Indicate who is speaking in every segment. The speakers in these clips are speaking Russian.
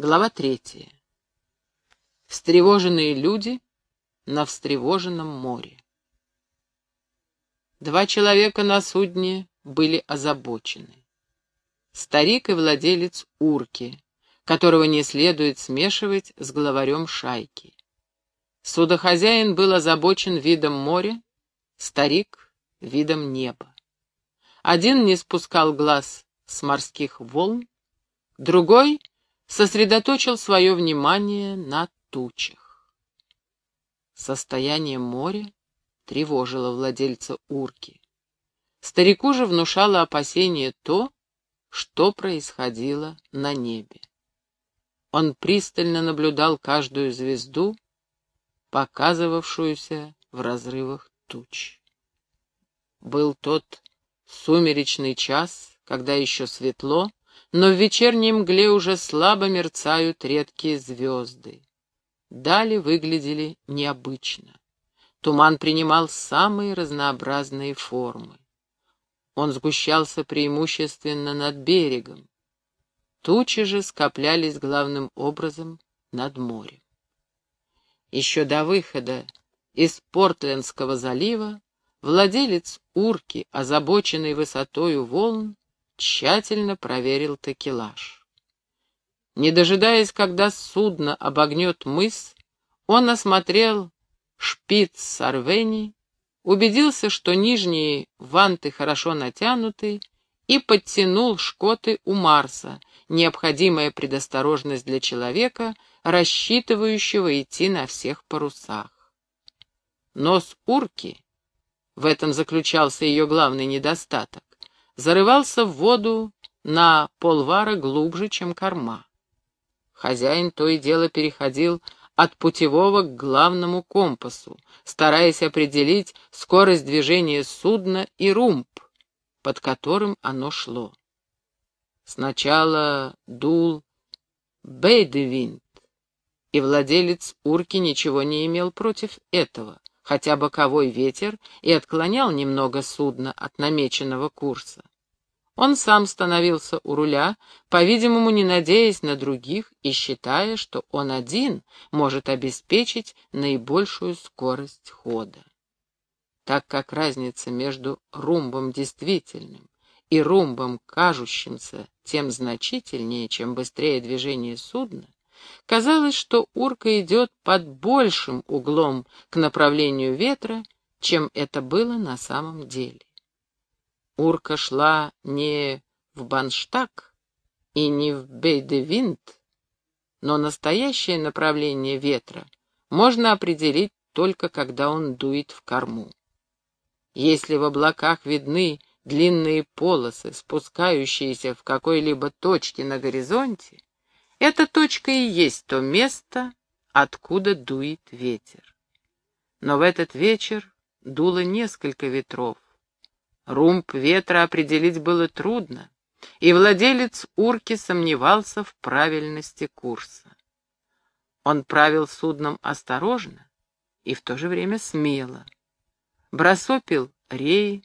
Speaker 1: Глава третья. Встревоженные люди на встревоженном море. Два человека на судне были озабочены. Старик и владелец урки, которого не следует смешивать с главарем шайки. Судохозяин был озабочен видом моря, старик — видом неба. Один не спускал глаз с морских волн, другой сосредоточил свое внимание на тучах. Состояние моря тревожило владельца урки. Старику же внушало опасение то, что происходило на небе. Он пристально наблюдал каждую звезду, показывавшуюся в разрывах туч. Был тот сумеречный час, когда еще светло, но в вечерней мгле уже слабо мерцают редкие звезды. Дали выглядели необычно. Туман принимал самые разнообразные формы. Он сгущался преимущественно над берегом. Тучи же скоплялись главным образом над морем. Еще до выхода из Портлендского залива владелец урки, озабоченный высотою волн, тщательно проверил такелаж. Не дожидаясь, когда судно обогнет мыс, он осмотрел шпиц Сарвени, убедился, что нижние ванты хорошо натянуты, и подтянул шкоты у Марса, необходимая предосторожность для человека, рассчитывающего идти на всех парусах. Нос урки, в этом заключался ее главный недостаток, зарывался в воду на полвара глубже, чем корма. Хозяин то и дело переходил от путевого к главному компасу, стараясь определить скорость движения судна и румб, под которым оно шло. Сначала дул Бейдевинт, и владелец урки ничего не имел против этого хотя боковой ветер и отклонял немного судно от намеченного курса. Он сам становился у руля, по-видимому, не надеясь на других и считая, что он один может обеспечить наибольшую скорость хода. Так как разница между румбом действительным и румбом кажущимся тем значительнее, чем быстрее движение судна, Казалось, что урка идет под большим углом к направлению ветра, чем это было на самом деле. Урка шла не в Банштаг и не в Бейдевинт, но настоящее направление ветра можно определить только когда он дует в корму. Если в облаках видны длинные полосы, спускающиеся в какой-либо точке на горизонте, эта точка и есть то место, откуда дует ветер. Но в этот вечер дуло несколько ветров. Румб ветра определить было трудно, и владелец урки сомневался в правильности курса. Он правил судном осторожно и в то же время смело. Бросопил реи,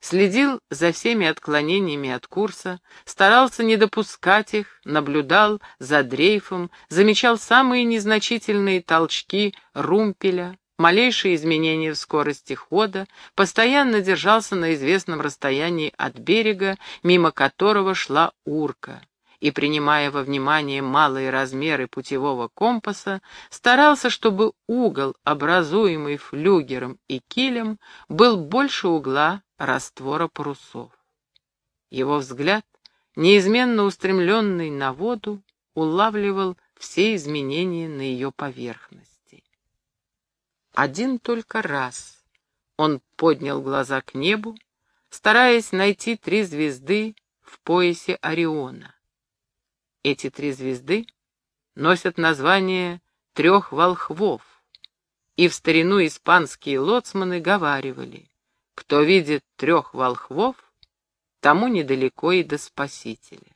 Speaker 1: следил за всеми отклонениями от курса, старался не допускать их, наблюдал за дрейфом, замечал самые незначительные толчки румпеля, малейшие изменения в скорости хода, постоянно держался на известном расстоянии от берега, мимо которого шла урка и, принимая во внимание малые размеры путевого компаса, старался, чтобы угол, образуемый флюгером и килем, был больше угла раствора парусов. Его взгляд, неизменно устремленный на воду, улавливал все изменения на ее поверхности. Один только раз он поднял глаза к небу, стараясь найти три звезды в поясе Ориона. Эти три звезды носят название трех волхвов, и в старину испанские лоцманы говаривали, кто видит трех волхвов, тому недалеко и до Спасителя.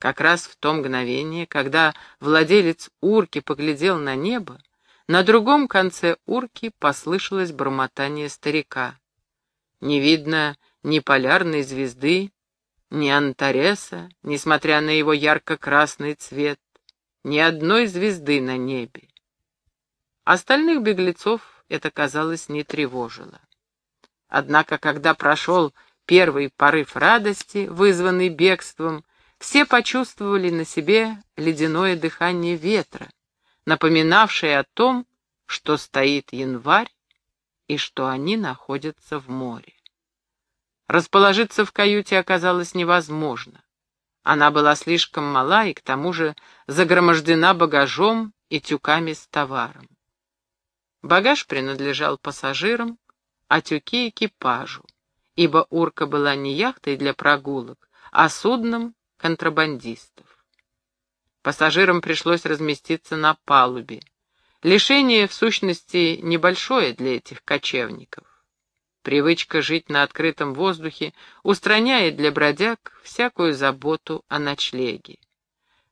Speaker 1: Как раз в то мгновение, когда владелец урки поглядел на небо, на другом конце урки послышалось бормотание старика. Не видно ни полярной звезды, ни Антареса, несмотря на его ярко-красный цвет, ни одной звезды на небе. Остальных беглецов это, казалось, не тревожило. Однако, когда прошел первый порыв радости, вызванный бегством, все почувствовали на себе ледяное дыхание ветра, напоминавшее о том, что стоит январь и что они находятся в море. Расположиться в каюте оказалось невозможно. Она была слишком мала и к тому же загромождена багажом и тюками с товаром. Багаж принадлежал пассажирам, а тюки — экипажу, ибо Урка была не яхтой для прогулок, а судном контрабандистов. Пассажирам пришлось разместиться на палубе. Лишение, в сущности, небольшое для этих кочевников. Привычка жить на открытом воздухе устраняет для бродяг всякую заботу о ночлеге.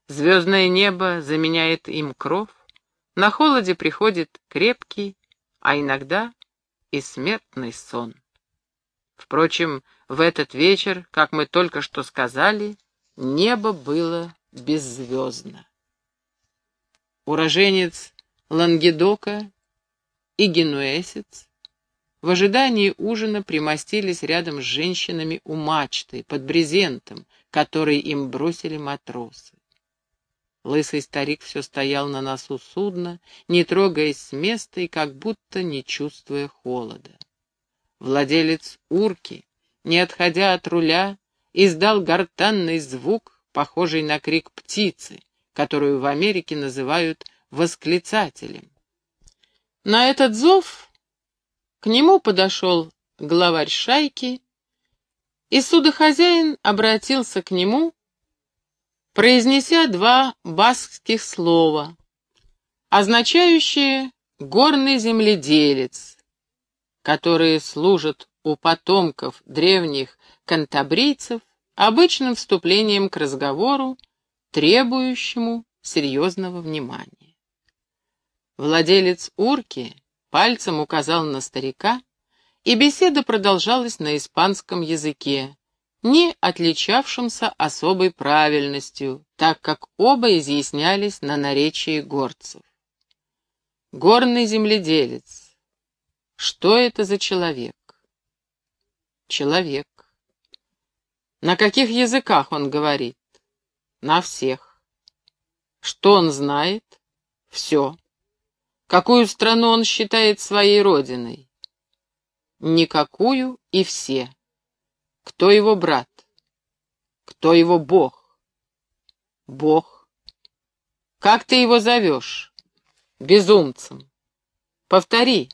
Speaker 1: Звездное небо заменяет им кров, на холоде приходит крепкий, а иногда и смертный сон. Впрочем, в этот вечер, как мы только что сказали, небо было беззвездно. Уроженец Лангедока и генуэсец в ожидании ужина примостились рядом с женщинами у мачты, под брезентом, который им бросили матросы. Лысый старик все стоял на носу судна, не трогаясь с места и как будто не чувствуя холода. Владелец урки, не отходя от руля, издал гортанный звук, похожий на крик птицы, которую в Америке называют восклицателем. На этот зов к нему подошел главарь шайки, и судохозяин обратился к нему, произнеся два баскских слова, означающие «горный земледелец», которые служат у потомков древних кантабрийцев обычным вступлением к разговору, требующему серьезного внимания. Владелец урки пальцем указал на старика, и беседа продолжалась на испанском языке, не отличавшемся особой правильностью, так как оба изъяснялись на наречии горцев. Горный земледелец. Что это за человек? Человек. На каких языках он говорит? На всех. Что он знает? Все. Какую страну он считает своей родиной? Никакую и все. Кто его брат? Кто его бог? Бог. Как ты его зовешь? Безумцем. Повтори.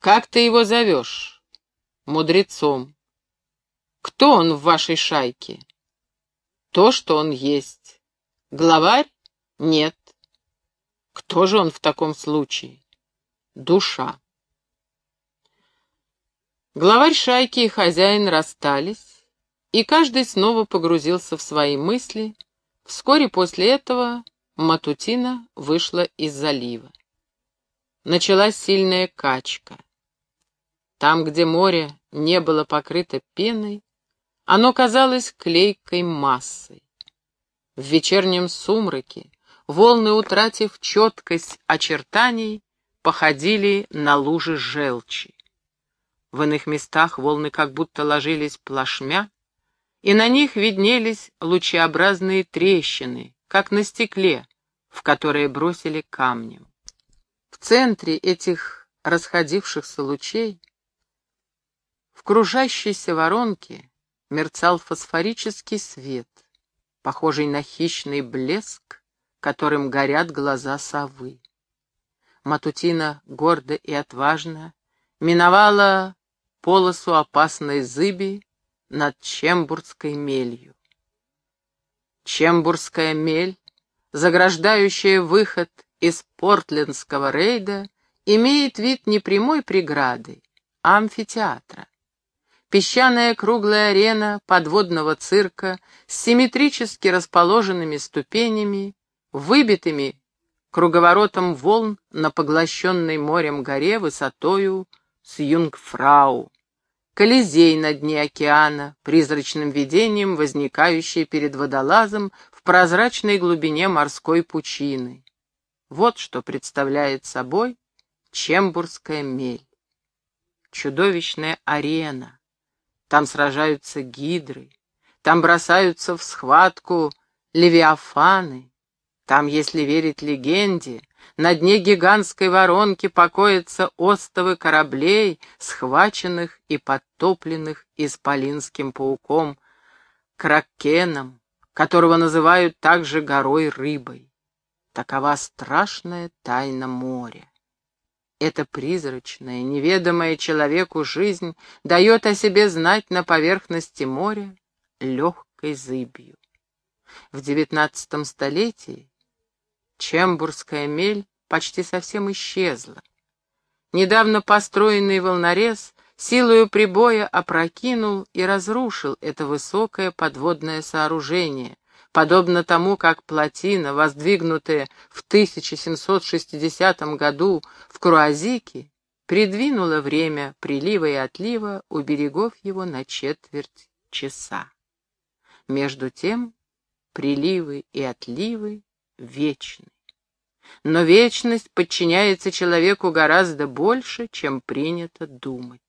Speaker 1: Как ты его зовешь? Мудрецом. Кто он в вашей шайке? То, что он есть. Главарь? Нет. Кто же он в таком случае? Душа. Главарь шайки и хозяин расстались, и каждый снова погрузился в свои мысли. Вскоре после этого Матутина вышла из залива. Началась сильная качка. Там, где море не было покрыто пеной, оно казалось клейкой массой. В вечернем сумраке волны, утратив четкость очертаний, походили на лужи желчи. В иных местах волны как будто ложились плашмя, и на них виднелись лучеобразные трещины, как на стекле, в которые бросили камнем. В центре этих расходившихся лучей, в кружащейся воронке, мерцал фосфорический свет, похожий на хищный блеск которым горят глаза совы. Матутина гордо и отважно миновала полосу опасной зыби над Чембурской мелью. Чембурская мель, заграждающая выход из портлендского рейда, имеет вид не прямой преграды, а амфитеатра. Песчаная круглая арена подводного цирка с симметрически расположенными ступенями выбитыми круговоротом волн на поглощенной морем горе высотою с Юнгфрау, Колизей на дне океана, призрачным видением, возникающий перед водолазом в прозрачной глубине морской пучины. Вот что представляет собой Чембурская мель. Чудовищная арена. Там сражаются гидры, там бросаются в схватку левиафаны. Там, если верить легенде, на дне гигантской воронки покоятся остовы кораблей, схваченных и подтопленных исполинским пауком, кракеном, которого называют также горой рыбой. Такова страшная тайна моря. Эта призрачная, неведомая человеку жизнь дает о себе знать на поверхности моря легкой зыбью. В девятнадцатом столетии Чембурская мель почти совсем исчезла. Недавно построенный волнорез силою прибоя опрокинул и разрушил это высокое подводное сооружение, подобно тому, как плотина, воздвигнутая в 1760 году в Круазике, придвинула время прилива и отлива у берегов его на четверть часа. Между тем приливы и отливы вечны. Но вечность подчиняется человеку гораздо больше, чем принято думать.